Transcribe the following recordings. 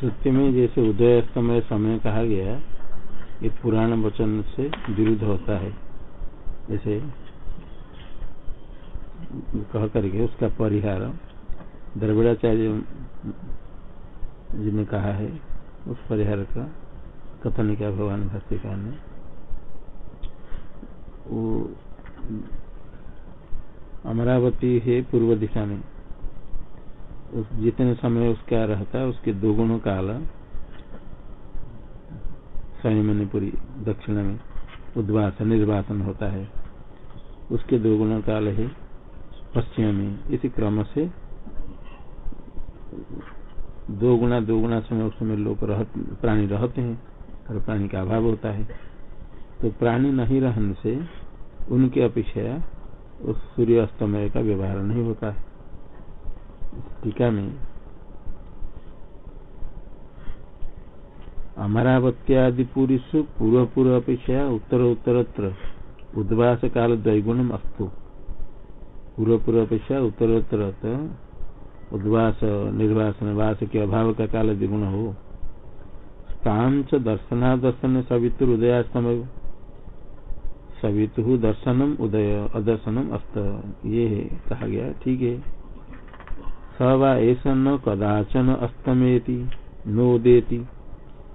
श्रुति में जैसे उदय समय समय कहा गया ये पुराण वचन से विरुद्ध होता है। जैसे कह करके उसका परिहार द्रविड़ाचार्य जी ने कहा है, उस परिहार का कथन किया भगवान भाष्यकार ने। वो अमरावती है पूर्व दिशा में। उस जितने समय उसका रहता है उसके दो गुणों काल संयमनीपुरी दक्षिण में उद्वास निर्वासन होता है। उसके दो गुणों काल है पश्चिम में। इसी क्रम से दो गुना दो गुना समय उस समय लोग रह, प्राणी रहते हैं और प्राणी का अभाव होता है। तो प्राणी नहीं रहने से उनकी अपेक्षा उस सूर्य अस्तमय का व्यवहार नहीं होता है। टीका में अमरावत्यादि पुरुष पूर्व पूर्व अपेक्षा उत्तर उत्तरत्र उद्वास काल द्वैगुणम अस्तु। पूर्व पूर्व अपेक्षा उत्तर उत्तर उद्वास, निर्वासन वास के अभाव का काल द्विगुण। हो स्थान दर्शनादर्शन सवितुर उदयास्तमय सवितु दर्शनम उदय, अदर्शनम अस्त। ये कहा गया, ठीक है। स एष न कदाचन अस्तमेति नोदेति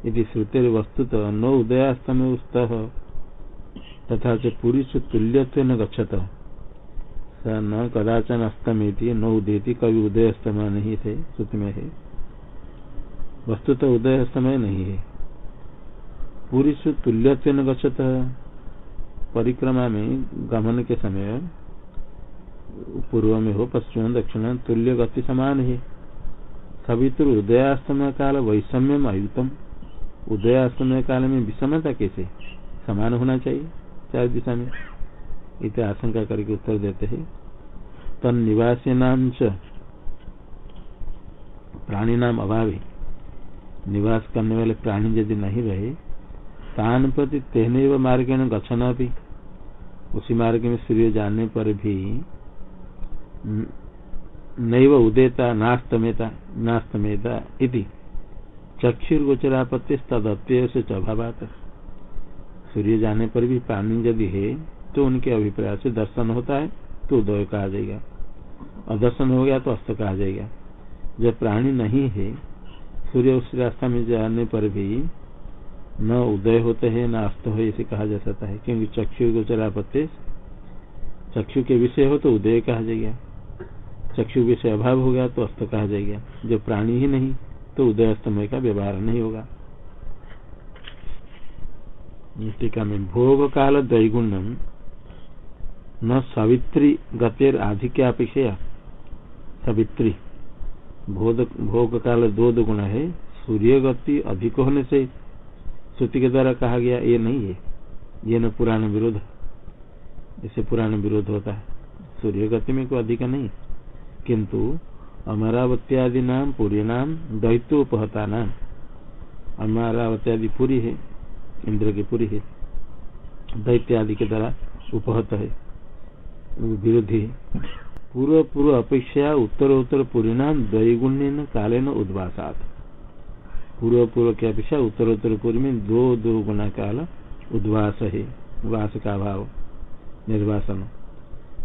यदि श्रुतिर वस्तुत न उदयास्तमे उस्त तथा च पुरुष तुल्यत्व न गच्छत। स न कदाचन अस्तमेति न उदेति कभी उदय अस्तमय नहीं थे श्रुति में है। वस्तुत उदय अस्तमय नहीं है। पुरुष तुल्यत्व न गच्छत। परिक्रमा में गमन के समय पूर्व में हो पश्चिम, दक्षिण तुल्य गति समान है। सभी तो उदयास्तमय काल वैषम्यम अयुतम उदयास्तमय काल में विषमता कैसे? समान होना चाहिए, चार दिशा में। इत आशंका करके उत्तर देते हैं। तन निवासी नाम च प्राणी नाम अभाव। निवास करने वाले प्राणी यदि नहीं रहे, तान प्रति तेन मार्ग गच्छना भी उसी मार्ग में सूर्य जाने पर भी नैव उदेता, नास्तमेता नास्तमेता इति। चक्षुर्गोचरापत्ति तदत्य से चभावात सूर्य जाने पर भी पानी यदि है तो उनके अभिप्राय से दर्शन होता है तो उदय कहा जाएगा। और दर्शन हो गया तो अस्त कहा जाएगा। जब प्राणी नहीं है, सूर्य उस रास्ता में जाने पर भी न उदय होते हैं, न अस्त हो, इसे कहा जा सकता है। क्योंकि चक्षु गोचरापत्ति चक्षु के विषय हो तो उदय कहा जाएगा। चक्षु विषय अभाव हो गया तो अस्त कहा जाएगा। जो प्राणी ही नहीं तो उदय अस्तमय का व्यवहार नहीं होगा। टीका में भोग काल दैगुण्यम न सवित्री गतिर आधिक्यापेक्षा सवित्री भोग काल दो दो गुण है। सूर्य गति अधिक होने से श्रुति के द्वारा कहा गया, ये नहीं है। ये न पुराण विरोध। इसे पुराण विरोध होता है। सूर्य गति में कोई अधिक नहीं। किंतु अमरावत्यादि नाम पुरी नाम दैत्योपहता नाम अमरावत्यादि पुरी है इंद्र की पुरी है। दैत्यादि के द्वारा उपहत है, विरोधी पूर्व पूर्व अपेक्षा उत्तर उत्तर पुरी नाम द्वैगुण्य कालेन उद्वासात पूर्व पूर्व की अपेक्षा उत्तर उत्तर पूर्व में दो दो गुना काल उद्वास है वास का भाव निर्वासन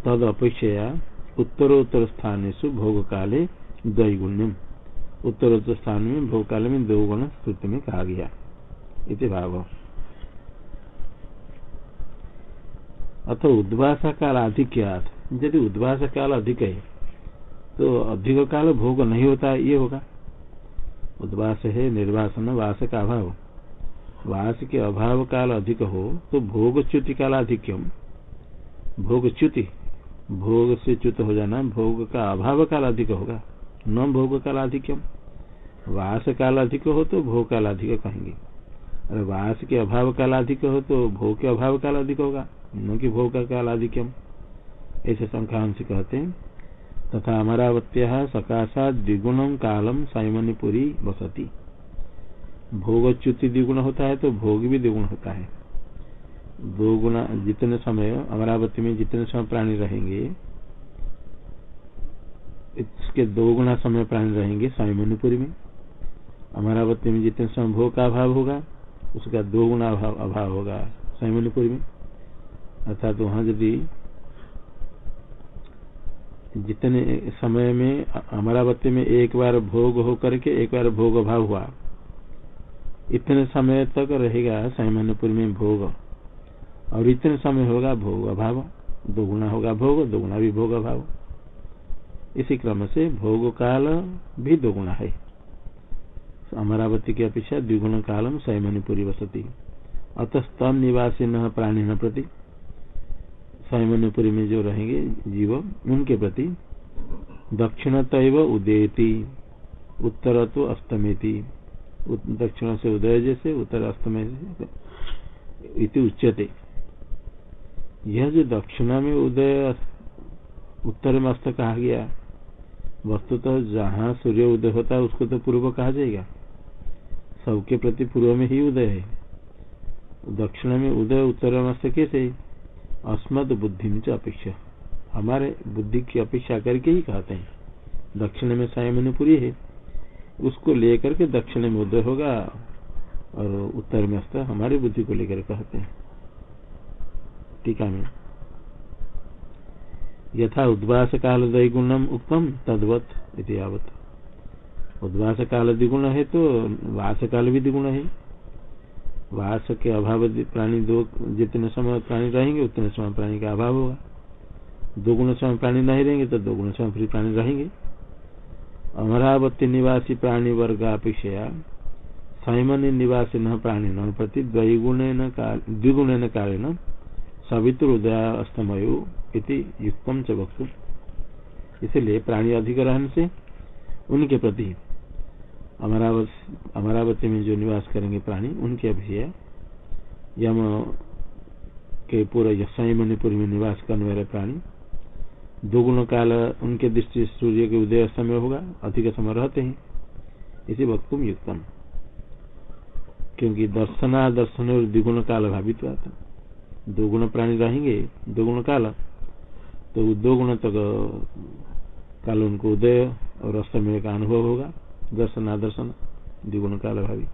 तद अपेक्षा उत्तरोत्तर स्थान भोग काले द्वैगुण्यम। उत्तरोत्तर स्थान में भोग काल में दो गुण स्तुति में कहा गया। इति भाव। अथ उद्वास काल अधिक्यात यदि उद्वास काल अधिक है तो अधिक काल भोग नहीं होता, ये होगा। उद्वास है निर्वासन, वास का अभाव। वास के अभाव काल अधिक हो तो भोग च्युति काल अधिक्यम भोग च्युति भोग से च्युत हो जाना, भोग का अभाव काल अधिक होगा। न भोग काल अधिकम वास काल अधिक हो तो भोग काल अधिक कहेंगे। और वास के अभाव काल अधिक हो तो भोग के अभाव काल अधिक होगा। न कि भोग का काल अधिकम ऐसे संख्यांश कहते हैं। तथा अमरावत्या सकाशा द्विगुणम कालम साइमनीपुरी बसती भोग च्युति द्विगुण होता है तो भोग भी द्विगुण होता है। दो गुना जितने समय अमरावती में जितने समय प्राणी रहेंगे इसके दो गुना समय प्राणी रहेंगे स्वामी मणिपुरी में। अमरावती में जितने समय भोग का अभाव होगा उसका दो गुना अभाव, होगा सैमनपुरी में। अर्थात तो वहाँ यदि जितने समय में अमरावती में एक बार भोग हो करके एक बार भोग अभाव हुआ इतने समय तक रहेगा सामान्यपुर में भोग। और इतने समय होगा भोग अभाव दोगुना होगा भोग दोगुना भी भोग अभाव। इसी क्रम से भोग काल भी दोगुना है। अमरावती की अपेक्षा द्विगुण कालम सैमनिपुरी वसती। अतस्तम निवासी न, प्राणी न प्रति। सैमन्यपुरी में जो रहेंगे जीव, उनके प्रति दक्षिण तैव उदयती उत्तर तो अस्तमेती दक्षिण से उदय जैसे, उत्तर अस्तमय इति उच्यते। यह जो दक्षिणा में उदय उत्तर में अस्त कहा गया वस्तुतः तो जहाँ सूर्य उदय होता है, उसको तो पूर्व कहा जाएगा। सबके प्रति पूर्व में ही उदय है। दक्षिण में उदय, उत्तर में अस्त कैसे? अस्मद बुद्धि में अपेक्षा। हमारे बुद्धि की अपेक्षा करके ही कहते हैं। दक्षिण में सायमनुपुरी है। उसको लेकर के दक्षिण में उदय होगा और उत्तर में अस्त हमारी बुद्धि को लेकर कहते हैं। टीका में यथा उद्वास काल दैगुणम उत्तम तद्वत इतिवत उद्वास काल द्विगुण है तो वास काल भी द्विगुण है। वास के अभाव प्राणी दो, जितने समय प्राणी रहेंगे, उतने समय प्राणी का अभाव होगा। दो गुण समय प्राणी नहीं रहेंगे तो दो गुण समय प्राणी रहेंगे। अमरावती निवासी प्राणी वर्ग अपेक्षा साइमन निवासी न प्राणी न प्रति द्विगुण कालेन सवित्र उदय अस्तमयो युक्तम च वक्तु। इसलिए प्राणी अधिक रहने से उनके प्रति अमरावती में जो निवास करेंगे प्राणी, उनके अभिषय यम के पूरे मणिपुर में निवास करने वाले प्राणी दो गुण काल उनके दृष्टि सूर्य के उदय समय होगा, अधिक समय रहते हैं। इसी वक्तुम युक्तम। क्योंकि दर्शना दर्शन और द्विगुण काल भावित हुआ था। दो गुण प्राणी रहेंगे दो गुण काल। तो दो गुण तक, काल उनको उदय और अस्तमय का अनुभव होगा, दर्शन, आदर्शन, द्विगुण काल भावी।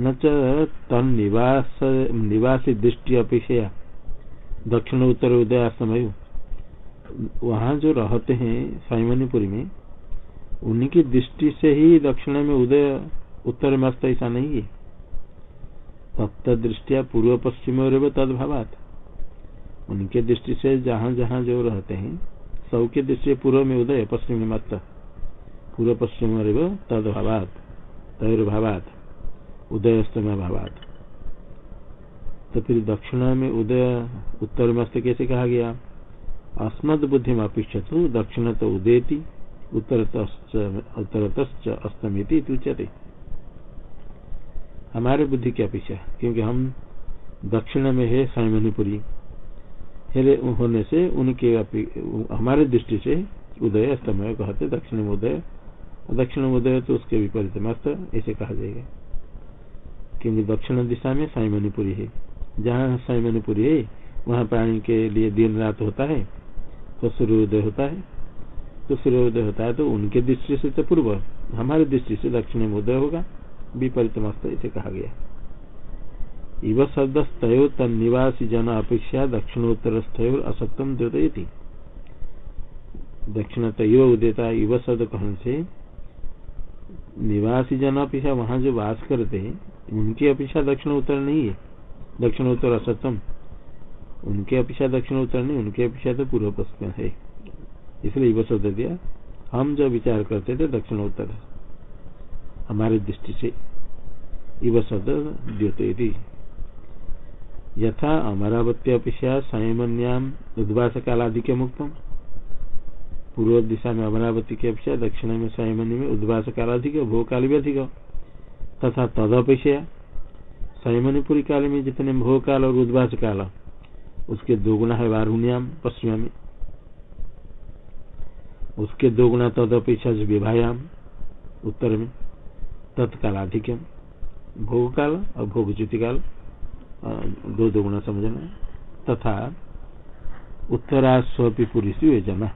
न निवास, निवासी दृष्टि अपेक्षा दक्षिण उत्तर उदय समय वहाँ जो रहते हैं साइमनीपुरी में उनकी दृष्टि से ही दक्षिण में उदय, उत्तर में अस्त ऐसा नहीं है। तत्त पूर्व पश्चिम और तदभावात। उनके दृष्टि से जहाँ जहाँ जो रहते हैं सबके दृष्टि पूर्व में उदय, पश्चिम में मत पूर्व पश्चिम तद भावात तैर्भावात उदयस्तम भावात तो फिर दक्षिण में उदय, उत्तर में अस्त कैसे कहा गया? अस्मद बुद्धि में अपेक्षित दक्षिण तो उदयती उत्तर अस्तमिति उच्यते। हमारे बुद्धि की अपेक्षा क्योंकि हम दक्षिण में है साइमनीपुरी होने से उनके हमारे दृष्टि से उदय अस्तमय कहते दक्षिण में उदय दक्षिण उदय तो उसके विपरीत मस्त, ऐसे कहा जाएगा। क्योंकि दक्षिण दिशा में साई मणिपुरी है। जहाँ साई मणिपुरी है, वहाँ प्राणी के लिए दिन रात होता है तो सूर्योदय होता है। तो सूर्योदय होता है तो उनके दृष्टि से तो पूर्व, हमारे दृष्टि से दक्षिण में उदय होगा। विपरीत मस्त ऐसे कहा गया। इव शब्द स्तो तन निवासी जन अपेक्षा दक्षिणोत्तर स्थयो असत्यम द्योतयती दक्षिण तय उदेता इव शब्द कहन से निवासी जन अपेक्षा वहाँ जो वास करते हैं उनकी अपेक्षा दक्षिण उत्तर नहीं है। दक्षिण उत्तर असत्यम उनके अपेक्षा दक्षिण उत्तर नहीं, उनके अपेक्षा तो पूर्व पश्चिम है। इसलिए युवा शब्द दिया हम जो विचार करते थे दक्षिण उत्तर हमारे दृष्टि से युवा शब्द द्योते यथा अमरावती अपेक्षा संयमन्याम उद्वास कालाधिक मुक्तम पूर्व दिशा में अमरावती की अपेक्षा दक्षिण में संयमनी में उद्वास काल अधिक भोग काल भी अधिक। तथा तदपेक्षा संयमनीपुरी काल में जितने भोग काल और उद्वास काल उसके दो गुना है वारुण्याम पश्चिमा में। उसके दो गुना तदपेक्षा विभायाम उत्तर में। तत्कालाधिक्यम भोग काल और भोग ज्योति काल दो दो गुना समझना तथा उत्तरा स्वपी पुरी से जना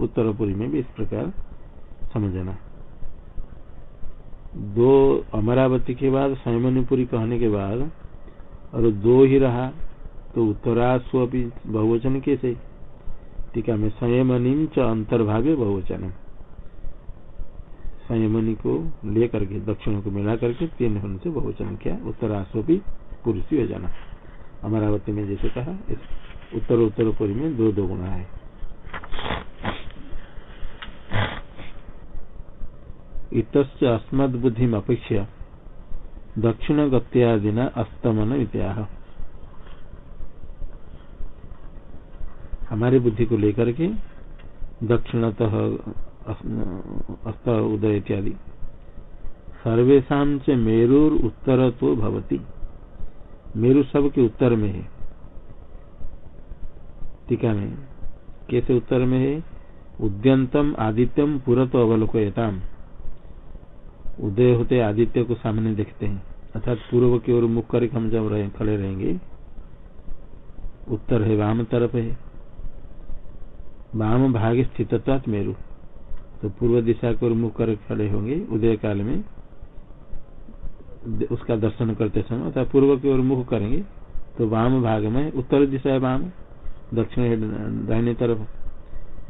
उत्तरपुरी में भी इस प्रकार समझना दो अमरावती के बाद संयमनीपुरी कहने के बाद, और दो ही रहा तो उत्तरासु अभी बहुवचन कैसे? टीका में संयमनी च अंतर्भाव्य बहुवचन संयमनी को लेकर के, दक्षिण को मिला करके तीन होने से बहुवचन किया उत्तरासु भी पुरुष हो जाना। अमरावती में जैसे कहा उत्तर उत्तरपुरी में दो दो गुणा है। इत अस्मद बुद्धि अपेक्षा दक्षिण गत्यादिना अस्तमन इत्याह। हमारी बुद्धि को लेकर के दक्षिणतः अस्त उदय इत्यादि। सर्वेशा से मेरुर उत्तर तो भवती। मेरु सब के उत्तर में है। टीका में कैसे उत्तर में है? उद्यंतम आदित्यम पुरत अवलोकयताम। उदय होते आदित्य को सामने देखते हैं। अर्थात पूर्व की ओर मुख करके हम जब रहे, खड़े रहेंगे उत्तर है वाम तरफ़ है। वाम भाग स्थित मेरु। तो पूर्व दिशा को मुख कर खड़े होंगे उदय काल में। उसका दर्शन करते समय अर्थात पूर्व की ओर मुख करेंगे। तो वाम भाग में, उत्तर दिशा है वाम, दक्षिण दाहिने तरफ़।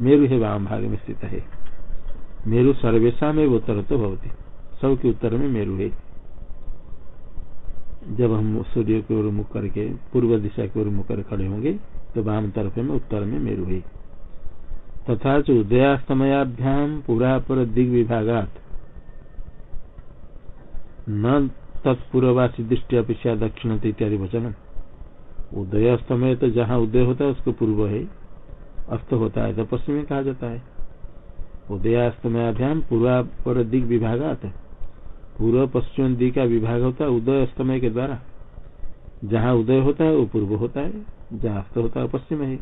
मेरु है वाम भाग में स्थित है। मेरु सर्वेशा में उत्तर तो भवती। सब के उत्तर में मेरु है। जब हम सूर्य की ओर मुख करके, पूर्व दिशा की ओर मुख कर खड़े होंगे तो वाम तरफ़ में, उत्तर में मेरु है। तथा च उदयास्तमयाभ्याम पूरा पर दिग न तत्पूर्ववासी दृष्टि अपेक्षा दक्षिण इत्यादि वचन उदय अस्तमय तो जहाँ उदय होता है, उसको पूर्व है, अस्त होता है तो पश्चिम में कहा जाता है। उदयास्तमयाभ्याम पूर्वा पर दिग विभागात पूर्व पश्चिम दिग का विभाग होता है उदय अस्तमय के द्वारा। जहाँ उदय होता है, वो पूर्व होता है, जहाँ अस्त होता है पश्चिम है।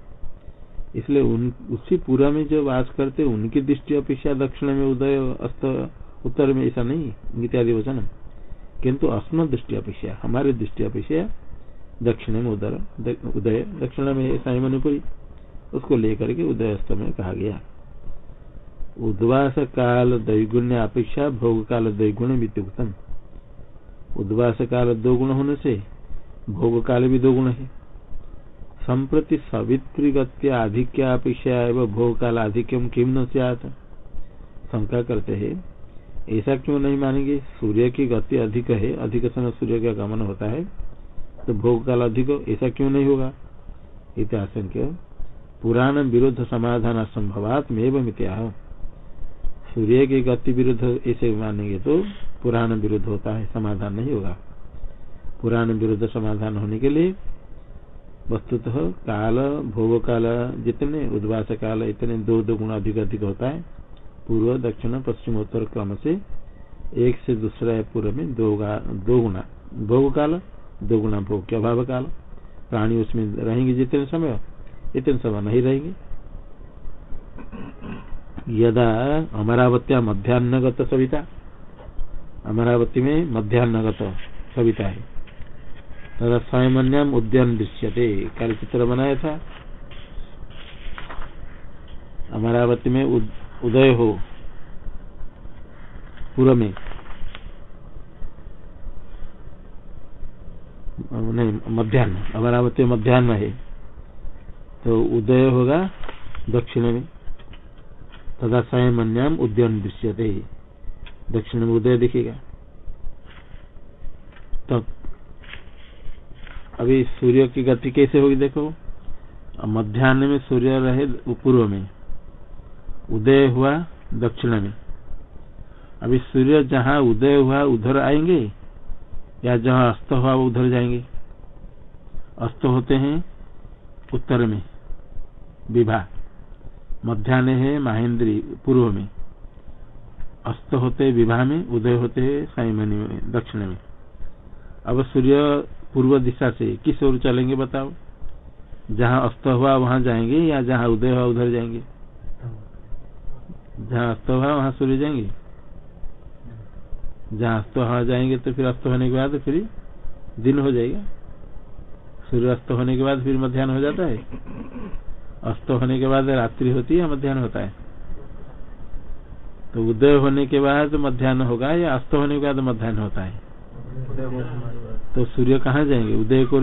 इसलिए उन, उसी पूरा में जो वास करते, उनकी दृष्टि अपेक्षा दक्षिण में उदय, अस्त, उत्तर में ऐसा नहीं, इत्यादि वचन किंतु अस्म दृष्टि अपेक्षा, हमारे दृष्टि अपेक्षा दक्षिण में उदर उदय, दक्षिण में ऐसा ही मणिपुरी, उसको लेकर के उदय अस्त में कहा गया। उद्वास काल दैगुण्य अपेक्षा, भोग काल दैगुण वित्युक्तम उद्वास काल दो गुण होने से, भोग काल भी दो गुण है। संप्रति सवित्री आधिक्य अपेक्षा एवं भोग काल आधिक्यम किम न शंका करते हैं। ऐसा क्यों नहीं मानेंगे? सूर्य की गति अधिक है, अधिक समय सूर्य का गमन होता है तो भोग काल अधिक ऐसा क्यों नहीं होगा? इतिहास पुराण विरुद्ध समाधान असंभवात में मित्या सूर्य की गति विरुद्ध ऐसे मानेंगे तो पुराण विरुद्ध होता है, समाधान नहीं होगा। पुराण विरुद्ध समाधान होने के लिए वस्तुतः काल भोग काल जितने उद्वास काल, इतने दो दो गुना अधिक अधिक होता है। पूर्व, दक्षिण पश्चिम उत्तर क्रम से एक से दूसरा है पूर्व में दो दो गुना भोग काल दो गुना भोग के अभाव काल। प्राणी उसमें रहेंगे जितने समय, इतने समय नहीं रहेंगे। यदा अमरावत्या मध्यान्हगत सविता। अमरावती में मध्यान्हगत सविता है। स्वयं उद्यान दृश्यते कार्य चित्र बनाया था अमरावती में उदय हो पूर्व में नहीं मध्यान्ह अमरावती मध्यान्ह है। तो उदय होगा दक्षिण में। तथा स्वयं उद्यान दृश्यते दक्षिण में उदय दिखेगा। तब अभी सूर्य की गति कैसे होगी देखो? मध्यान्ह में सूर्य रहे पूर्व में। उदय हुआ दक्षिण में। अभी सूर्य जहाँ उदय हुआ, उधर आएँगे? या जहाँ अस्त हुआ, वो उधर जाएँगे? अस्त होते हैं उत्तर में, विभा। मध्यान्ह है महेंद्री, पूर्व में। अस्त होते विवाह में, उदय होते साइमनी में, दक्षिण में। अब सूर्य पूर्व दिशा से किस ओर चलेंगे बताओ? जहाँ अस्त हुआ वहाँ जाएँगे या जहाँ उदय हुआ उधर जाएँगे? जहाँ अस्त हुआ वहाँ सूर्य जाएँगे? जहाँ अस्त हुआ जाएँगे तो फिर अस्त होने के बाद फिर दिन हो जाएगा। सूर्य अस्त होने के बाद फिर मध्यान्ह हो जाता है। अस्त होने के बाद रात्रि होती है मध्यान्ह होता है? तो उदय होने के बाद मध्यान्ह होगा या अस्त होने के बाद मध्यान्ह होता है? तो सूर्य कहाँ जाएँगे? उदय को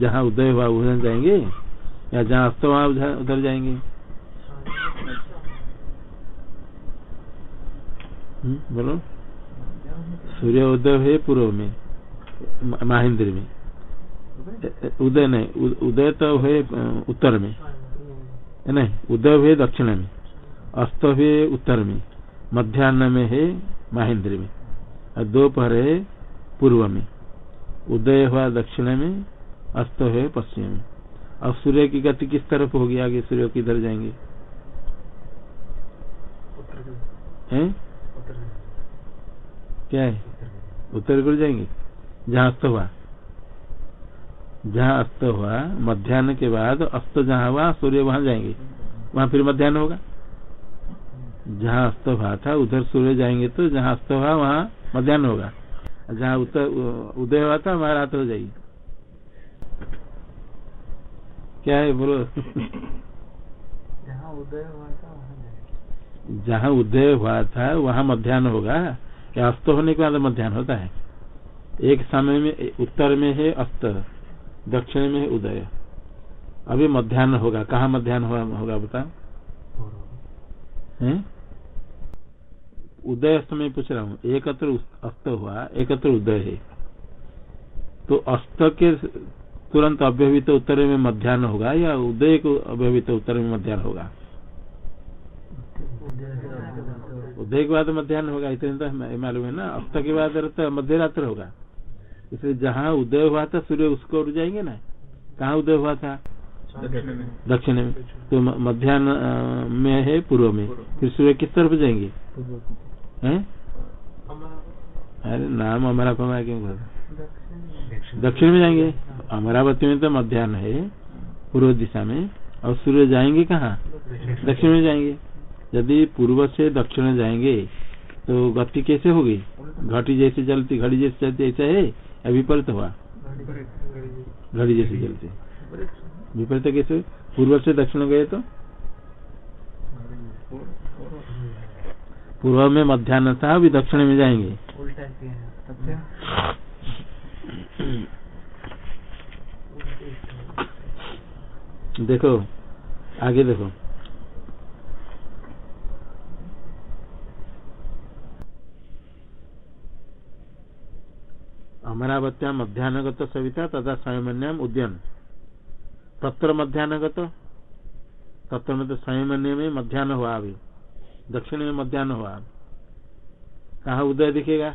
जहाँ उदय हुआ उधर जाएँगे? या जहाँ अस्त हुआ उधर जाएँगे? हम्म, बोलो। सूर्य उदय है पूर्व में महेंद्र में। उदय नहीं उदय तो है उत्तर में। नहीं उदय हुए दक्षिण में अस्त हुए उत्तर में मध्यान्ह में है महेंद्र में और दोपहर है पूर्व में। उदय हुआ दक्षिण में, अस्त हुए पश्चिम में। और सूर्य की गति किस तरफ़ होगी? आगे सूर्य किधर जाएँगे? हैं? क्या है? उत्तर को जाएँगे। जहाँ अस्त हुआ। जहाँ अस्त हुआ, मध्यान्ह के बाद अस्त जहाँ हुआ, सूर्य वहाँ जाएँगे। वहाँ फिर मध्यान्ह होगा। जहाँ अस्त हुआ था, उधर सूर्य जाएँगे तो जहाँ अस्त हुआ, वहाँ मध्यान्ह होगा। जहाँ उत्तर उदय हुआ था वहाँ रात हो जाएगी। क्या है बोलो? जहाँ उदय हुआ था जहाँ उदय हुआ था वहाँ मध्यान्ह होगा। या अस्त होने के बाद मध्यान्ह होता है। एक समय में उत्तर में है अस्त दक्षिण में है उदय। अभी मध्यान्ह होगा। कहाँ मध्यान्ह होगा बता उदय अस्त में पूछ रहा हूँ। एकत्र अस्त हुआ एकत्र उदय है। तो अस्त के तुरंत अव्यवहित उत्तर में मध्यान्ह होगा या उदय को अव्यवहित उत्तर में मध्यान्ह होगा? उदय के बाद मध्यान्ह होगा इतने तो मालूम है ना। अस्त के बाद मध्य रात्र होगा। इसलिए जहाँ उदय हुआ था सूर्य उसको उड़ जाएँगे ना? कहाँ उदय हुआ था? दक्षिण में। तो मध्यान्ह में है पूर्व में। फिर सूर्य किस तरफ़ जाएँगे? अरे नाम अमरापमा क्यों कर दक्षिण में जाएँगे? अमरावती में तो मध्यान्ह है, पूर्व दिशा में। और सूर्य जाएँगे कहाँ? दक्षिण में जाएँगे। यदि पूर्व से दक्षिण जाएँगे तो गति कैसे होगी? घटी जैसे चलती, घड़ी जैसे चलती, ऐसा है? या विपरीत हुआ? घड़ी जैसे चलती। विपरीत कैसे पूर्व से दक्षिण गए तो? पूर्व में मध्यान्ह था अभी दक्षिण में जाएँगे। देखो आगे देखो। अमरावत्या मध्यान्हगत सविता तथा संयमन्याम उद्यन। तत्र मध्यान्हगत तत्र में तो संयमन्य में मध्यान्ह हुआ अभी। दक्षिण में मध्यान्ह हुआ। कहा उदय दिखेगा?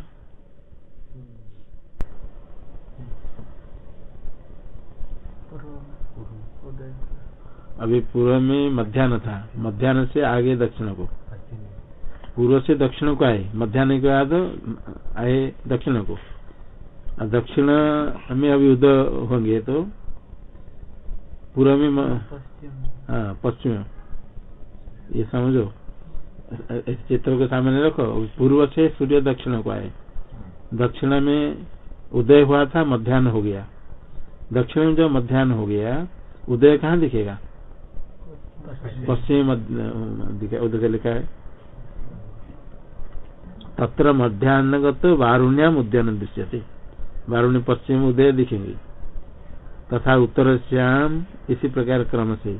अभी पूर्व में मध्यान्ह था। मध्यान्ह से आगे दक्षिण को। पूर्व से दक्षिण को आए। मध्यान्ह के बाद आए दक्षिण को। दक्षिण में अभी उदय होंगे तो पूर्व में हाँ पश्चिम। ये समझो। चित्र के सामने रखो। पूर्व से सूर्य, दक्षिण को आए। दक्षिण में उदय हुआ था मध्यान्ह हो गया। दक्षिण में जब मध्यान्ह हो गया, उदय कहाँ दिखेगा? पश्चिम उदय लिखा है। तत्र मध्यान्हगत वारुण्याम उद्यान दृश्य थे वारुण्य पश्चिम उदय दिखेंगे। तथा उत्तर श्याम इसी प्रकार क्रम से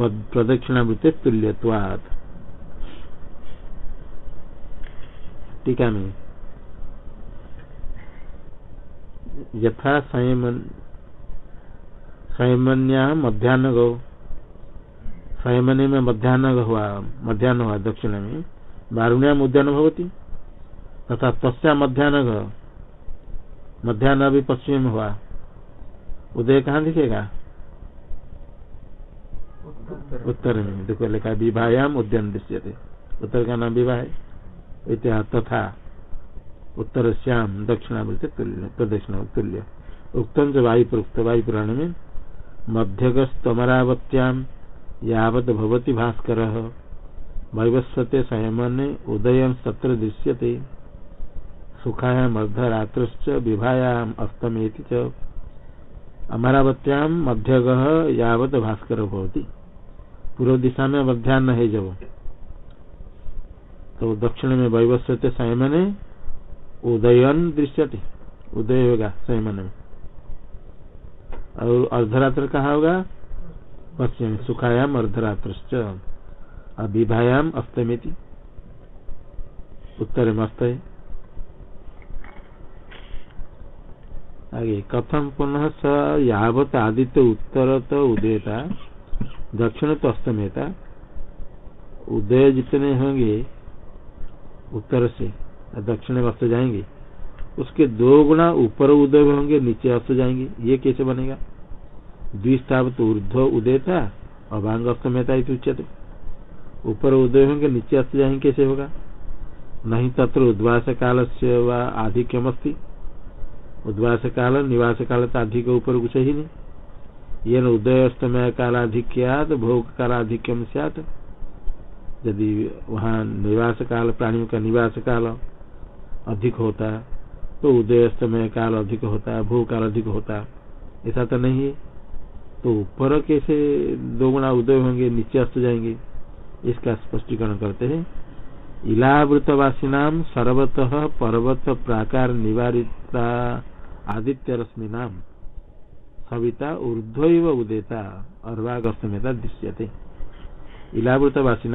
प्रदक्षिणावृत्त तुल्यवाद टीका में। यथा संयमन संयमन्या मध्यान्ह गौ संयमने में मध्यान्ह हुआ मध्यान्ह हुआ दक्षिण में। वारुण्याम उद्यान भवती, तथा तस्या मध्यान्ह मध्यान्ह भी पश्चिम में हुआ। उदय कहाँ दिखेगा? उत्तर में। देखो, लिखा विवाहयाम उद्यान दृश्य थे उत्तर का नाम विवाह इतिहास तथा उत्तर श्याम दक्षिणावृत्ति तुल्य प्रदक्षिण तुल्य। उत्तम जो वायु प्रोक्त वायु पुराण में मध्यगस्तमरावत्याम यावत भवती भास्कर। वैवस्वते संयमन उदय सत्र दृश्यते। सुखायाम अर्धरात्रश्च विभायाम अस्तमेति च। अमरावत्याम मध्यग यावत भास्कर भवती। पूर्व दिशा में मध्यान्ह है जब। तो दक्षिण में वैवस्वते संयमने, उदयन दृश्यते, उदय होगा संयमन में। और अर्धरात्र कहा होगा? पश्चिम, सुखायाम अर्धरात्र विभायाम अस्तमिति उत्तर में अस्त है। आगे कथम पुनः स यावत आदित्य उत्तर तो उदयता दक्षिण तो अस्तमेता उदय जितने होंगे उत्तर से दक्षिण में अस्त जाएँगे, उसके दो गुणा ऊपर उदय होंगे, नीचे अस्त जाएँगे, ये कैसे बनेगा? द्विस्तावत ऊर्ध उदय था अभांग अस्तमेता उच्चते ऊपर उदय होंगे, नीचे अस्त जाएँगे, कैसे होगा? नहीं तत्र उद्वास काल से व आधिक्यम अस्ती उद्वास काल, निवास काल तो अधिक ऊपर कुछ ही नहीं। ये न उदय अस्तमय कालाधिक्यात, भोग कालाधिक्यम सत यदि वहाँ निवास काल प्राणियों का निवास काल अधिक होता तो उदय अस्तमय काल अधिक होता भू काल अधिक होता। ऐसा तो नहीं है। तो ऊपर कैसे दो गुणा उदय होंगे, नीचे अस्त जाएँगे, इसका स्पष्टीकरण करते हैं। इलावृतवासीनाम सर्वतः पर्वत प्राकार निवारिता आदित्य रश्मि नाम। सविता ऊर्ध्व उदेता, अर्वागस्तमेता दृश्यते। इलावृतवासी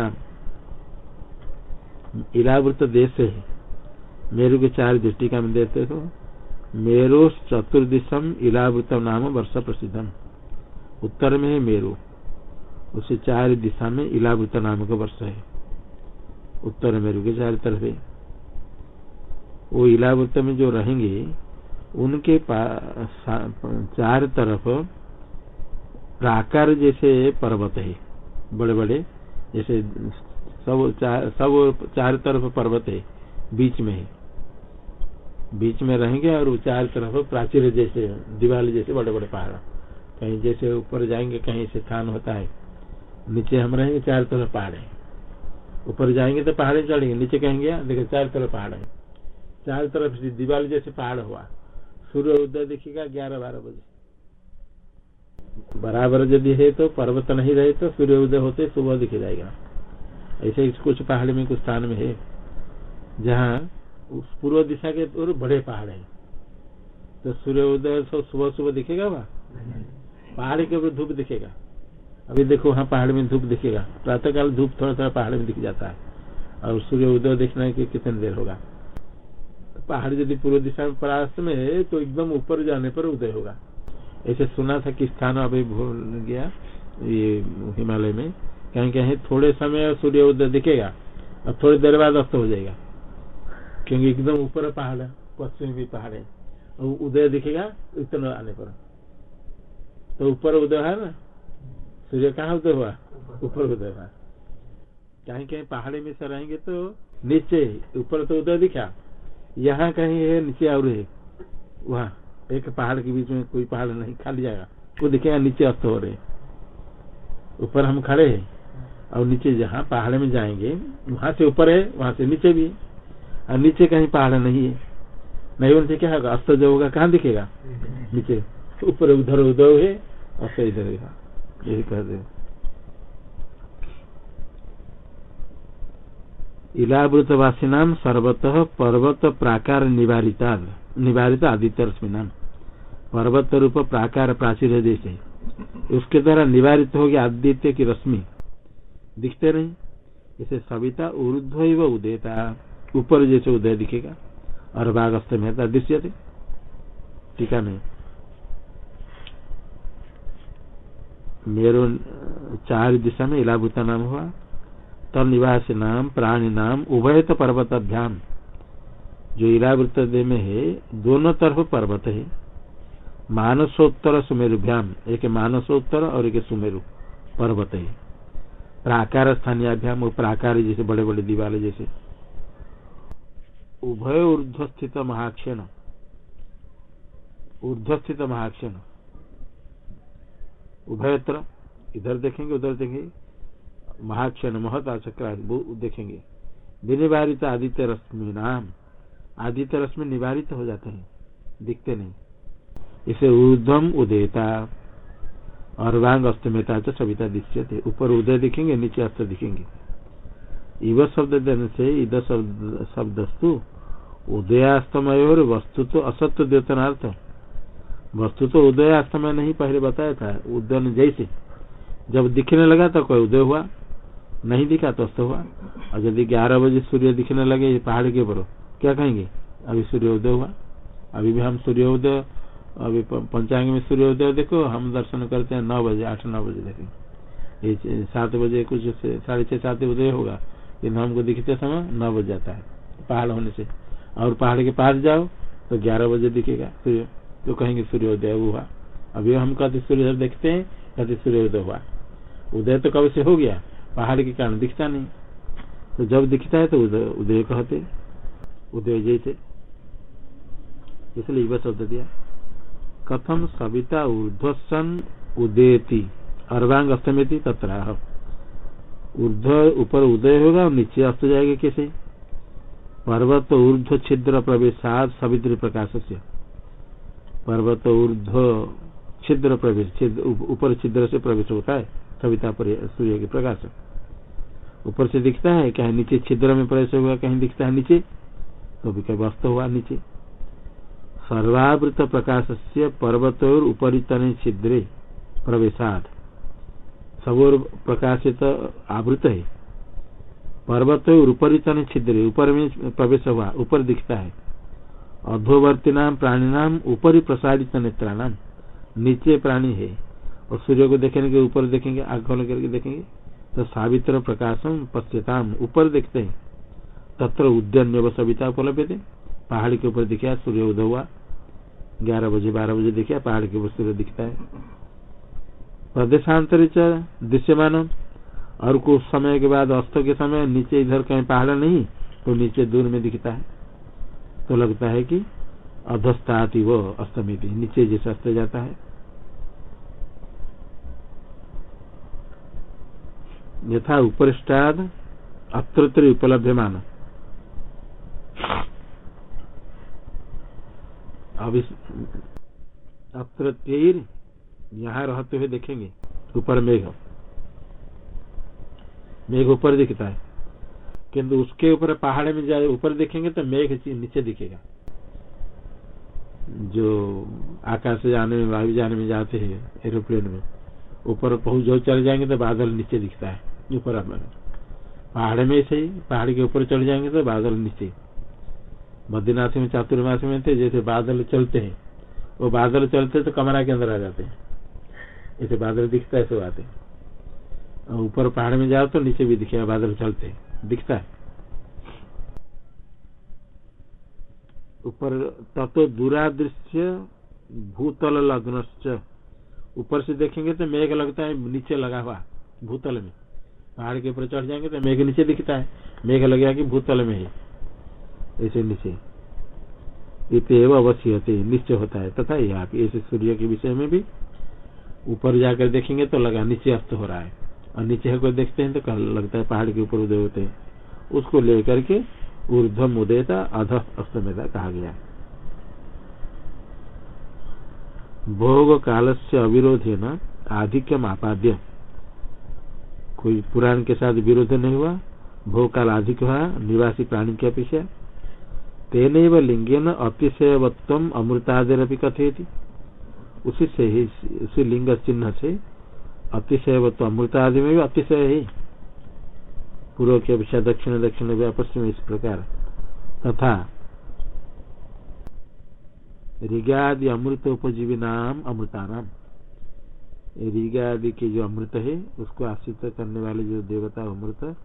नाम इलावृत देश है। मेरु के चार दृष्टिका में देते हो। मेरु चतुर्दिशम इलावृत नाम वर्ष प्रसिद्धम। उत्तर में है मेरु। उसे चार दिशा में इलावृत नाम का वर्ष है। उत्तर मेरु के चार तरफ़ है। वो इलावृत में जो रहेंगे, उनके चार तरफ़ प्राकार जैसे पर्वत है। बड़े बड़े जैसे सब चार सब चार तरफ़ पर्वत है, बीच में है। बीच में रहेंगे और चार तरफ़ प्राचीर जैसे दिवाली जैसे बड़े बड़े पहाड़। कहीं जैसे ऊपर जाएँगे, कहीं से स्थान होता है। नीचे हम रहेंगे, चार तरफ़ पहाड़ है। ऊपर जाएँगे तो पहाड़े चढ़ेंगे, नीचे कहेंगे देखो, चार तरफ़ पहाड़ है। चार तरफ़ दिवाली जैसे पहाड़ हुआ। सूर्य उदय दिखेगा ग्यारह बारह बजे। बराबर यदि है तो पर्वत नहीं रहे तो सूर्य उदय होते सुबह दिखे जाएगा। ऐसे कुछ पहाड़ में, कुछ स्थान में है, जहाँ पूर्व दिशा के और बड़े पहाड़ है। तो सूर्य उदय सुबह सुबह दिखेगा वहाँ? पहाड़ के ऊपर धूप दिखेगा। अभी देखो वहाँ पहाड़ में धूप दिखेगा। प्रातः काल धूप थोड़ा थोड़ा पहाड़ में दिख जाता है और सूर्य उदय देखना के कितनी देर होगा। पहाड़ यदि पूर्व दिशा में परास्त में है तो एकदम ऊपर जाने पर उदय होगा। ऐसे सुना था कि स्थान अभी भूल गया, ये हिमालय में। कहीं कहीं थोड़े समय सूर्य उदय दिखेगा और थोड़ी देर बाद अस्त हो जाएगा। क्योंकि एकदम ऊपर पहाड़ है पश्चिम भी पहाड़ है। और उदय दिखेगा, इतना आने पर। तो ऊपर उदय है ना? सूर्य कहाँ उदय हुआ? ऊपर उदय हुआ। कहीं कहीं पहाड़ी में से रहेंगे तो नीचे ऊपर तो उदय दिखा। यहाँ कहीं है, नीचे और है। वहाँ, एक पहाड़ के बीच में कोई पहाड़ नहीं, खाली जाएगा वो दिखेगा, नीचे अस्त हो रहे ऊपर हम खड़े हैं। और नीचे जहाँ पहाड़ में जाएँगे, वहाँ से ऊपर है, वहाँ से नीचे भी और नीचे कहीं पहाड़ नहीं है। नहीं उनसे क्या होगा? अस्त जो होगा, कहाँ दिखेगा? नीचे। ऊपर उधर उधर है, अस्त इधर यही कह दे इलावृतवासी नाम सर्वतः पर्वत प्राकार निवारिता निवारिता आदित्य रश्मि नाम पर्वत रूप प्राकार प्राचीर है। उसके द्वारा निवारित हो गया आदित्य की रश्मि। दिखते नहीं इसे सविता ऊर्ध्व उदयता ऊपर जैसे उदय दिखेगा। और बाघ अस्त में दृश्य थे टीका नहीं मेरो चार दिशा में इलाभूता नाम हुआ। तब निवास नाम, प्राणी नाम उभय तो पर्वत अभ्याम। जो इलावृत में है, दोनों तरफ़ पर्वत है। मानसोत्तर सुमेरुभ्याम एक मानसोत्तर और एक सुमेरु पर्वत है। प्राकार स्थानीय अभ्याम वो प्राकार जैसे बड़े बड़े दीवाले जैसे। उभय ऊर्ध स्थित महाक्षण। ऊर्ध स्थित महाक्षण। उभयत्र, इधर देखेंगे, उधर देखेंगे। महाक्षण महता चक्र देखेंगे। विनिवारित आदित्य रश्मि नाम। आदित्य रश्मि निवारित हो जाते हैं, दिखते नहीं। इसे ऊर्धम उदयता और वांग अस्तमेता तो सविता थे। ऊपर उदय दिखेंगे, नीचे अस्त दिखेंगे। इव शब्द देने से इध शब्द, शब्दस्तु उदयास्तमय और वस्तु तो असत्य द्योतनार्थ। वस्तु तो उदयास्तमय नहीं पहले बताया था, उदयन जैसे। जब दिखने लगा तो कोई उदय हुआ, नहीं दिखा तो अस्त हुआ। और यदि ग्यारह बजे सूर्य दिखने लगे, पहाड़ के ऊपर, क्या कहेंगे? अभी सूर्य उदय हुआ। अभी भी हम सूर्योदय अभी पंचांग में सूर्योदय देखो, हम दर्शन करते हैं नौ बजे, आठ, नौ बजे देखेंगे सात बजे कुछ साढ़े छह, सात उदय होगा, लेकिन हमको दिखते समय नौ बज जाता है, पहाड़ होने से। और पहाड़ के पास जाओ तो ग्यारह बजे दिखेगा सूर्य। तो कहेंगे सूर्योदय हुआ। अभी हम कहते सूर्योदय देखते हैं, कहते सूर्योदय हुआ। उदय तो कब से हो गया? पहाड़ के कारण दिखता नहीं। तो जब दिखता है तो उदय कहते उदय जैसे। इसलिए वह शब्द दिया। कथम सविता ऊर्ध्वसन उदयती अर्वांग अस्तमेती तत्राह ऊर्ध ऊपर उदय होगा और नीचे अस्त जाएगा कैसे? पर्वत ऊर्ध छिद्र प्रवेशात सवित्री प्रकाश से पर्वत ऊर्ध छिद्र प्रवेश ऊपर छिद्र से प्रवेश होता है, सविता पर सूर्य के प्रकाश। ऊपर से दिखता है, कहीं नीचे छिद्र में प्रवेश होगा, कहीं दिखता है नीचे तो भी कभी वस्त हुआ नीचे। सर्वावृत प्रकाश से पर्वत और उपरितन छिद्रे प्रवेशाद सब और प्रकाशित आवृत है पर्वत उपरितन छिद्रे, ऊपर में प्रवेश हुआ, ऊपर दिखता है। अधोवर्ती नाम प्राणी नाम ऊपर ही प्रसारित नेत्राणाम नीचे प्राणी है। और सूर्य को देखेंगे के ऊपर देखेंगे आग खोल करके देखेंगे तो सावित्र प्रकाशम पश्चिताम ऊपर देखते हैं। तत्र उद्यन व सविता उपलब्ध थे पहाड़ के ऊपर दिखा, सूर्य उदय हुआ। ग्यारह बजे, बारह बजे दिखा, पहाड़ के ऊपर सूर्य दिखता है। प्रदेशांतरित दृश्यमान। और कुछ समय के बाद, अस्त के समय, नीचे इधर कहीं पहाड़ नहीं तो नीचे दूर में दिखता है। तो लगता है कि अधस्ताति वो अस्तमिति नीचे जैसे अस्त जाता है। यथा उपरिष्टाद अत्र उपलब्धमान अब इस अत्र यहाँ रहते हुए देखेंगे, ऊपर मेघ। मेघ ऊपर दिखता है। किंतु उसके ऊपर पहाड़ में जाए ऊपर देखेंगे तो मेघ नीचे दिखेगा। जो आकाश से जाने में, वायु जाने में जाते हैं एरोप्लेन में, ऊपर पहुँच जो चले जाएँगे तो बादल नीचे दिखता है, ऊपर पहाड़ में से ही, पहाड़ के ऊपर चढ़ जाएँगे तो बादल नीचे। बद्रीनाथ में, चातुर्मास में थे, जैसे बादल चलते हैं। वो बादल चलते तो कमरा के अंदर आ जाते हैं। जैसे बादल दिखता है सब आते ऊपर पहाड़ में जाओ तो नीचे भी दिखेगा, बादल चलते दिखता है। ऊपर तत्व दूरादृश्य, भूतल लग्न ऊपर से देखेंगे तो मेघ लगता है, नीचे लगा हुआ, भूतल में। पहाड़ के ऊपर चढ़ जाएँगे तो मेघ नीचे दिखता है। मेघ लगेगा कि भूतल में है। ऐसे नीचे इतव अवश्य होते निश्चय होता है। तथा यहाँ ऐसे सूर्य के विषय में भी ऊपर जाकर देखेंगे तो लगा नीचे अस्त हो रहा है। और नीचे कोई देखते हैं तो कल लगता है पहाड़ के ऊपर उदय होते हैं। उसको लेकर के ऊर्धम उदयता, अध अस्तमेता कहा गया भोग काल से अविरोधे न आधिक्यम आपाद्य कोई पुराण के साथ विरोध नहीं हुआ। भोग काल अधिक हुआ, निवासी प्राणी की अपेक्षा। तेन लिंगेन अतिशयवत्व अमृतादिपि कथयति। उसी से ही उसी लिंग चिन्ह से अतिशयवत्व अमृतादि में भी अतिशय है। पूर्व की अपेक्षा, दक्षिण दक्षिण पश्चिम, इस प्रकार। तथा ऋगादि अमृत उपजीवी नाम अमृता नाम ऋगादि के जो अमृत है, उसको आश्रित करने वाले जो देवता अमृत,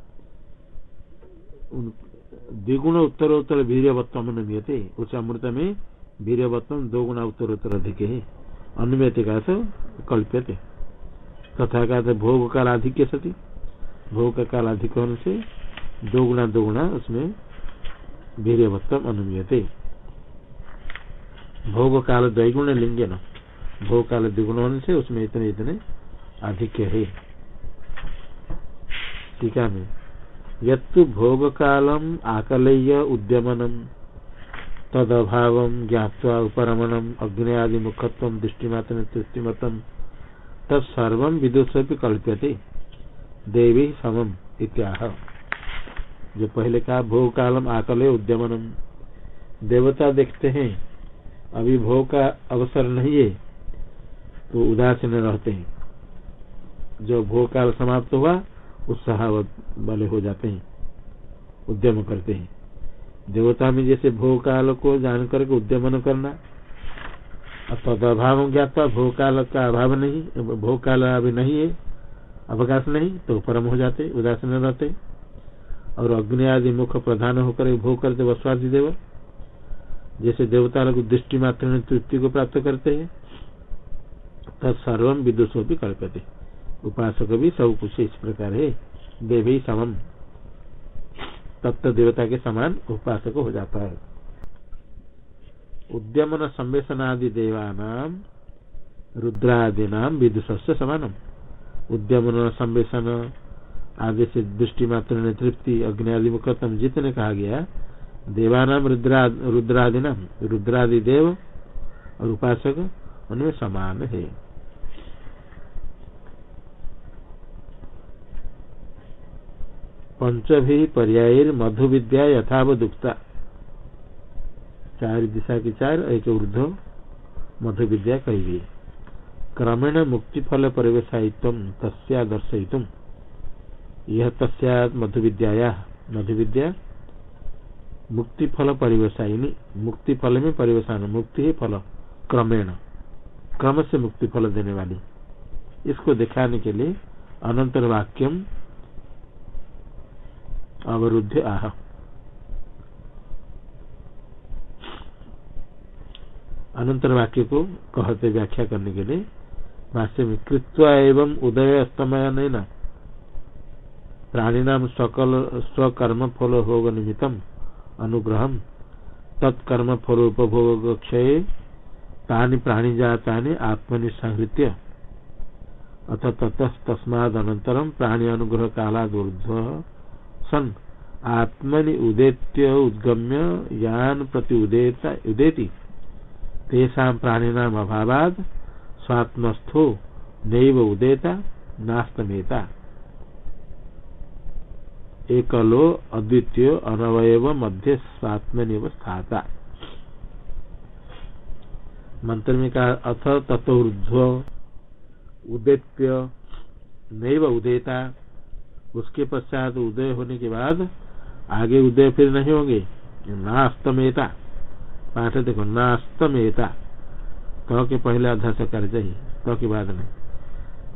उन द्विगुण उत्तर उत्तर वीरवत्व अनुमियते उस अमृत में वीरवत्व दो गुणा उत्तर उत्तर अधिक है। अनुमियते का कल्प्यते। तथा का भोग काल अधिक सती। भोग का काल अधिक होने से दो गुणा दो गुणा उसमें वीरवत्व अनुमियते भोग काल द्विगुण लिंगे न। भोग काल द्विगुण होने से उसमें इतने इतने अधिक है। टीका में यत्तु भोग कालम आकलय्य उद्यमनम। तद अभाव ज्ञावा उपरमणम अग्नि आदि मुखत्व दृष्टिमात्र तृष्टिमतम तत्सर्व विदुष कल्प्यते। देवी समम इत्याह। जो पहले कहा भोग कालम आकले उद्यमनम। देवता देखते हैं, अभी भोग का अवसर नहीं है तो उदासीन रहते हैं। जो भोग काल समाप्त हुआ उत्साह वाले हो जाते हैं, उद्यम करते हैं। देवता में जैसे भोग काल को जान करके उद्यमन करना तद अभाव भोग काल का अभाव नहीं भोग काल अभी नहीं है, अवकाश नहीं तो परम हो जाते उदासीन रहते। और अग्नि आदि मुख प्रधान होकर भोग करते वस्वादि देव, जैसे देवता लोग दृष्टि मात्र तृप्ति को प्राप्त करते हैं तब सर्व विदुषो भी कल्पते उपासक भी सब कुछ इस प्रकार है। देवी समम। तत्व देवता के समान उपासक हो जाता है। उद्यमन संवेशनादि देवानाम रुद्रादि नाम विदुष से समानम। उद्यमन संवेशन आदि से दृष्टि मात्र ने तृप्ति अग्नि आदि मुखतम जितने कहा गया, देवानाम, रुद्रा रुद्रादि नाम रुद्रादि देव और उपासक उनमें समान है। पंच भी पर्याय मधु विद्या यथावुक्ता चार दिशा की चार एक ऊर्ध मधु विद्या कही गई। क्रमेण मुक्ति फल परिवेशायित्व तस्या दर्शयितुम यह तस्या मधु विद्या मधु विद्या मुक्ति फल परिवेशायिनी मुक्ति फल में परिवेशान। मुक्ति ही फल। क्रमेण। क्रम से मुक्ति फल देने वाली। इसको दिखाने के लिए अनंतर वाक्यम अवरुद्ध आह। अनंतर वाक्य को कहते व्याख्या करने के लिए, भाष्य में, कृत्वा एवं उदय अस्तमय न प्राणीनाम सकल स्वकर्म फल भोग निमित्तम अनुग्रह तत्कर्म फलोपभोग क्षय, तानि प्राणी जाता आत्मनि अथ ततस्तस्मादनन्तरं प्राणी अनुग्रह कालादूर्ध्व सन आत्मनि उदेत्य उद्गम्य यान प्रति उदेता उदेति। तेषां प्राणिनाम अभावाद स्वात्मस्थो नैव उदेता, नास्तमेता। एकलो अद्वितीय अनवयव मध्य स्वात्मनिव स्थाता। मंत्र में कहा अथ तथोर्ध्व उदित्य नैव उदेता उसके पश्चात उदय होने के बाद आगे उदय फिर नहीं होंगे। नास्तमेता। पाठ देखो, नास्तमेता। तो के पहले अध्यास कर चाहिए तो के बाद नहीं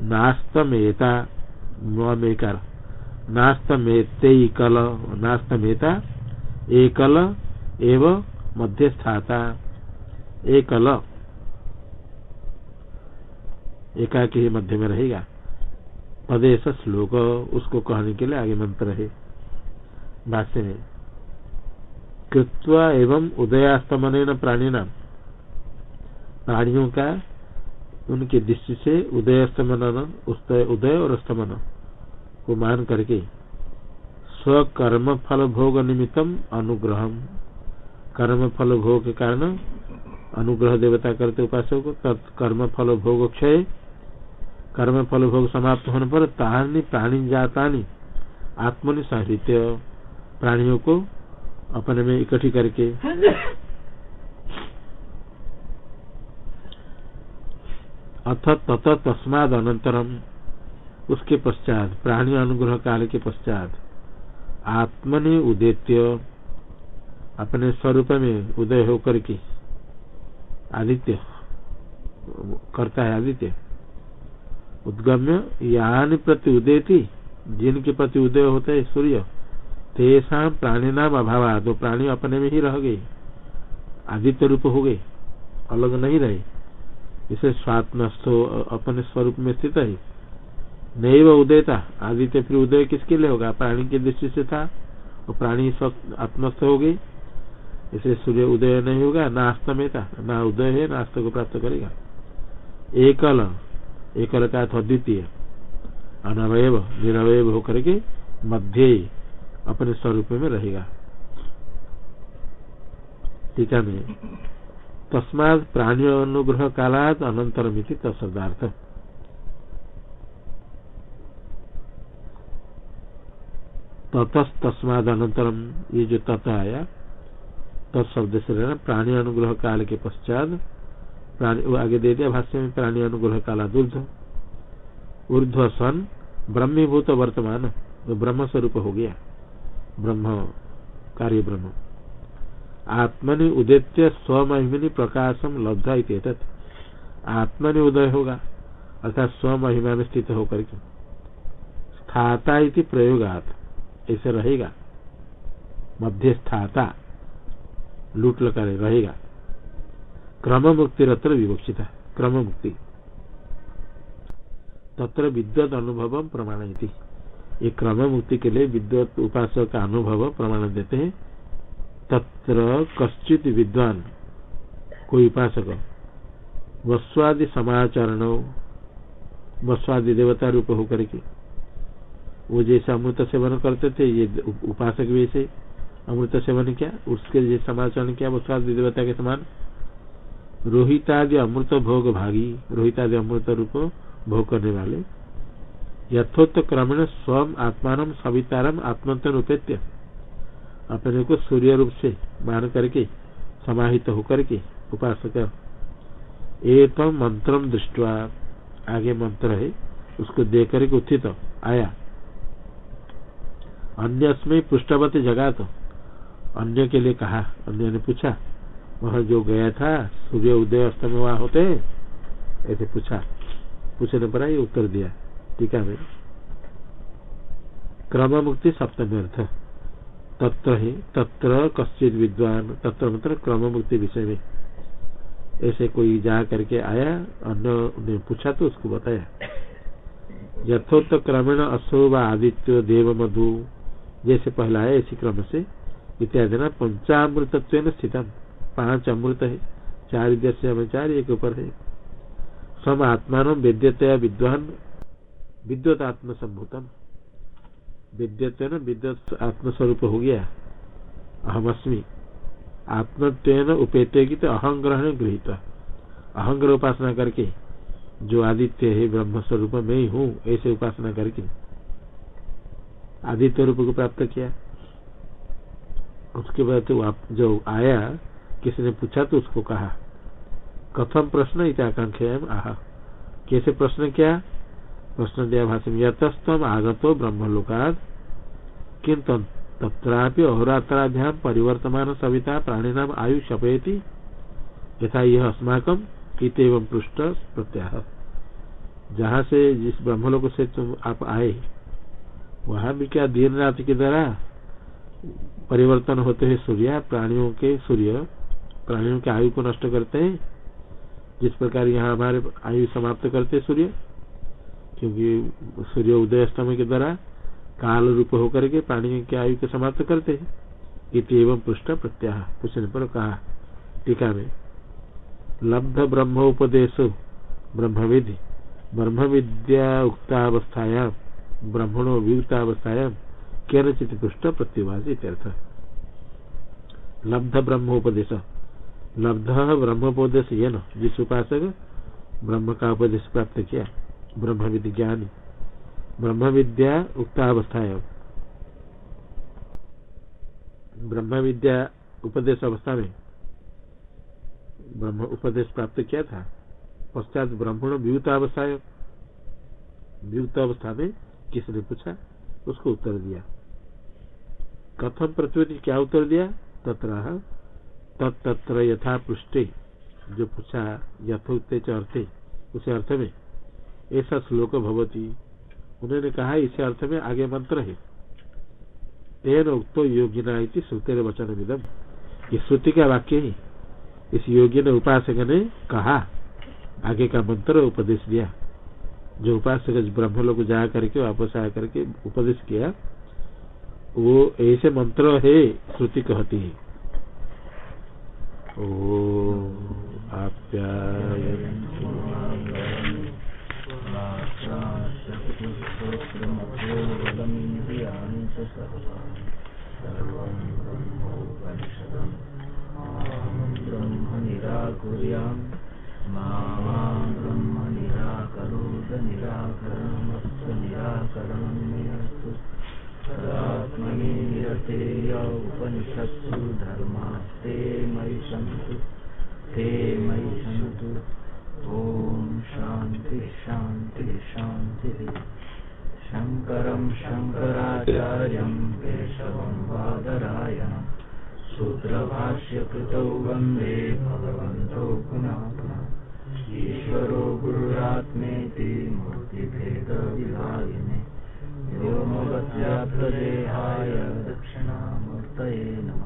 नास्तमेता मेकार नास्तमेतल नास्तमेता, एकल एव मध्यस्थाता। एकल। एकाकी मध्य में रहेगा। पदेश श्लोक उसको कहने के लिए आगे मंत्र है। भाष्य में कृत्वा एवं उदयास्तमन प्राणी नाम प्राणियों का उनकी दृष्टि से उदयस्तमन उदय और अस्तमन को मान करके स्वकर्म फल भोग निमित्तम अनुग्रह कर्म फल भोग के कारण अनुग्रह देवता करते उपासक कर्म फल भोग क्षय कर्म फल भोग समाप्त होने पर तानी प्राणी जाता आत्मनि साहित्य प्राणियों को अपने में इकट्ठी करके। अथ तत तस्माद अनंतरम। उसके पश्चात, प्राणी अनुग्रह काल के पश्चात, आत्मनि उदित्य अपने स्वरूप में उदय होकर के आदित्य, करता है आदित्य। उद्गम्य यान प्रति उदय थी जिनके प्रति उदय होते है सूर्य, तेषा प्राणी नाम अभाव तो प्राणी अपने में ही रह गए आदित्य रूप हो गए अलग नहीं रहे। इसे स्वात्मस्थो, अपने स्वरूप में स्थित है। नहीं वह उदय था आदित्य फिर उदय किसके लिए होगा? प्राणी की दृष्टि से था और प्राणी आत्मस्थ हो गए इसे सूर्य उदय नहीं होगा न अस्तमेता न उदय है ना अस्त को प्राप्त करेगा। एकल एकल का अद्वितीय अनवय निरवय होकर के मध्य अपने स्वरूप में रहेगा। टीका में तस्मात प्राणी अनुग्रह कालात अनंतर मिति तत्शब्दार्थ ततस्तस्माद अनंतरम ये जो तत आया तत्शब्द से रहना प्राणी अनुग्रह काल के पश्चात वो आगे दे दिया भाष्य में, प्राणी अनुग्रह काला दुर्ध ऊर्ध्व सन ब्रह्मीभूत वर्तमान। वो ब्रह्म स्वरूप हो गया। ब्रह्म कार्य ब्रह्म आत्मनि उदित्य स्वमहिमिनी प्रकाशम लब्धा इत आत्मनि उदय होगा, अर्थात स्वमहिमा में स्थित होकर के। स्थाता इति प्रयोगात, ऐसे रहेगा। मध्य स्थाता लूट लगा रहेगा। क्रम मुक्ति रत्र विवक्षिता क्रम मुक्ति तत्र विद्वत अनुभव प्रमाण ये क्रम मुक्ति के लिए विद्वत उपासक का अनुभव प्रमाण देते हैं तत्र कश्चित विद्वान कोई उपासक वस्वादि समाचरण वस्वादि देवता रूप होकर के वो जैसे अमृत सेवन करते थे, ये उपासक ऐसे। अमृत सेवन किया? उसके जैसे समाचरण किया? वस्वादि देवता के समान। रोहितादि अमृत भोग भागी, रोहितादि अमृत रूप भोग करने वाले। यथोत्त क्रमण स्वम आत्मान सवितारम आत्मंतन उपेत्य अपने को सूर्य रूप से मान करके, समाहित होकर के उपासक एक मंत्र दृष्टवा, आगे मंत्र है, उसको देख करके उत्थित आया। अन्य पृष्ठवत जगा तो अन्य के लिए कहा, अन्य ने पूछा वह जो गया था सूर्य उदय अस्त में वहाँ होते हैं? ऐसे पूछा। पूछने पर ये उत्तर दिया। टीका में। क्रम मुक्ति सप्तमी अर्थ तत्र ही, तत्र कश्चित विद्वान, तत्र मतलब क्रम मुक्ति विषय में। ऐसे कोई जा करके आया, अन्य ने पूछा तो उसको बताया। यथोत्त क्रमेण अशोभ आदित्य देव मधु जैसे पहला है इसी क्रम से, इत्यादि ना पंचामृतत्व स्थित पाँच अमृत है, चार दस्य चार, एक ऊपर है। सम आत्मान विद्यतया विद्वान विद्युत आत्म संभूतम विद्यत विद्युत आत्मस्वरूप हो गया अहमअस्मी आत्मत्व उपेते की तो अहंग्रहण गृहित। अहंग्रह उपासना करके, जो आदित्य है ब्रह्म स्वरूप में ही हूँ, ऐसे उपासना करके। आदित्य रूप को प्राप्त किया। उसके बाद तो जो आया किसी ने पूछा तो उसको कहा, कथम प्रश्न इताकांक्षा आह। कैसे प्रश्न क्या? प्रश्न दिया भाषा में यतस्तम आगतो ब्रह्मलोकाद किंतु तत्रापि अहोरात्राभ्याम परिवर्तमान सविता प्राणीनाम आयु शपयती। यथा यह अस्माकम इत पृष्ठ प्रत्याह जहाँ से जिस ब्रह्मलोक से तुम आप आए, वहाँ भी क्या दिन रात के द्वारा परिवर्तन होते हैं सूर्य, प्राणियों के सूर्य प्राणियों के आयु को नष्ट करते हैं। जिस प्रकार यहाँ हमारे आयु समाप्त करते सूर्य, क्योंकि सूर्य उदय स्तमय के द्वारा काल रूप होकर के प्राणी के आयु को समाप्त करते हैं। इति एवं पृष्ठ प्रत्याह पूछने पर कहा, टीका में, लब्ध ब्रह्म विधि ब्रह्म विद्या उक्तावस्थाया, ब्रह्मणो वियुक्तावस्थाया, केनचित पृष्ठ इत्यर्थ। लब्ध ब्रह्मोपदेश लब्ध ब्रह्मोपदेश, ये न जिस उपासक ब्रह्म का उपदेश प्राप्त किया ब्रह्म विज्ञानी ब्रह्म विद्या उक्तावस्था है ब्रह्म विद्या उपदेश अवस्था में, ब्रह्म उपदेश प्राप्त किया था, पश्चात ब्राह्मण व्यूत अवस्था व्यूत अवस्था में किसने पूछा? उसको उत्तर दिया। कथम प्रत्युति क्या उत्तर दिया? तत्र तत्र यथा पृष्ठे, जो पूछा यथोक्ते अर्थे, उसे अर्थ में, ऐसा श्लोक भवती। उन्होंने कहा, इसे अर्थ में आगे मंत्र है। तेन उक्तो योगिना श्रुतिर वचन विदम ये श्रुति का वाक्य ही। इस योगी ने उपासक ने कहा, आगे का मंत्र उपदेश दिया। जो उपासक ब्रह्म लोग जा करके, वापस आ करके उपदेश किया, वो ऐसे मंत्र है, श्रुति कहती है। ओ ब्रह्म निराकुर्याम् ब्रह्म निराकरोद निराकरणमस्तु निराकरणमेस्तु तदात्म धर्मास्ते मयि सन्तु। ते मयि सन्तु। ॐ शान्ति शान्ति, शान्तिः। शङ्करं शङ्कराचार्यं केशवं बादरायणम् सूत्रभाष्यकृतौ वंदे भगवन्तौ पुनः ईश्वरो गुरुरात्मेति मूर्तिभेदविभागिने व्योमवत्याप्तदेहाय दक्षिणामूर्तये नमः।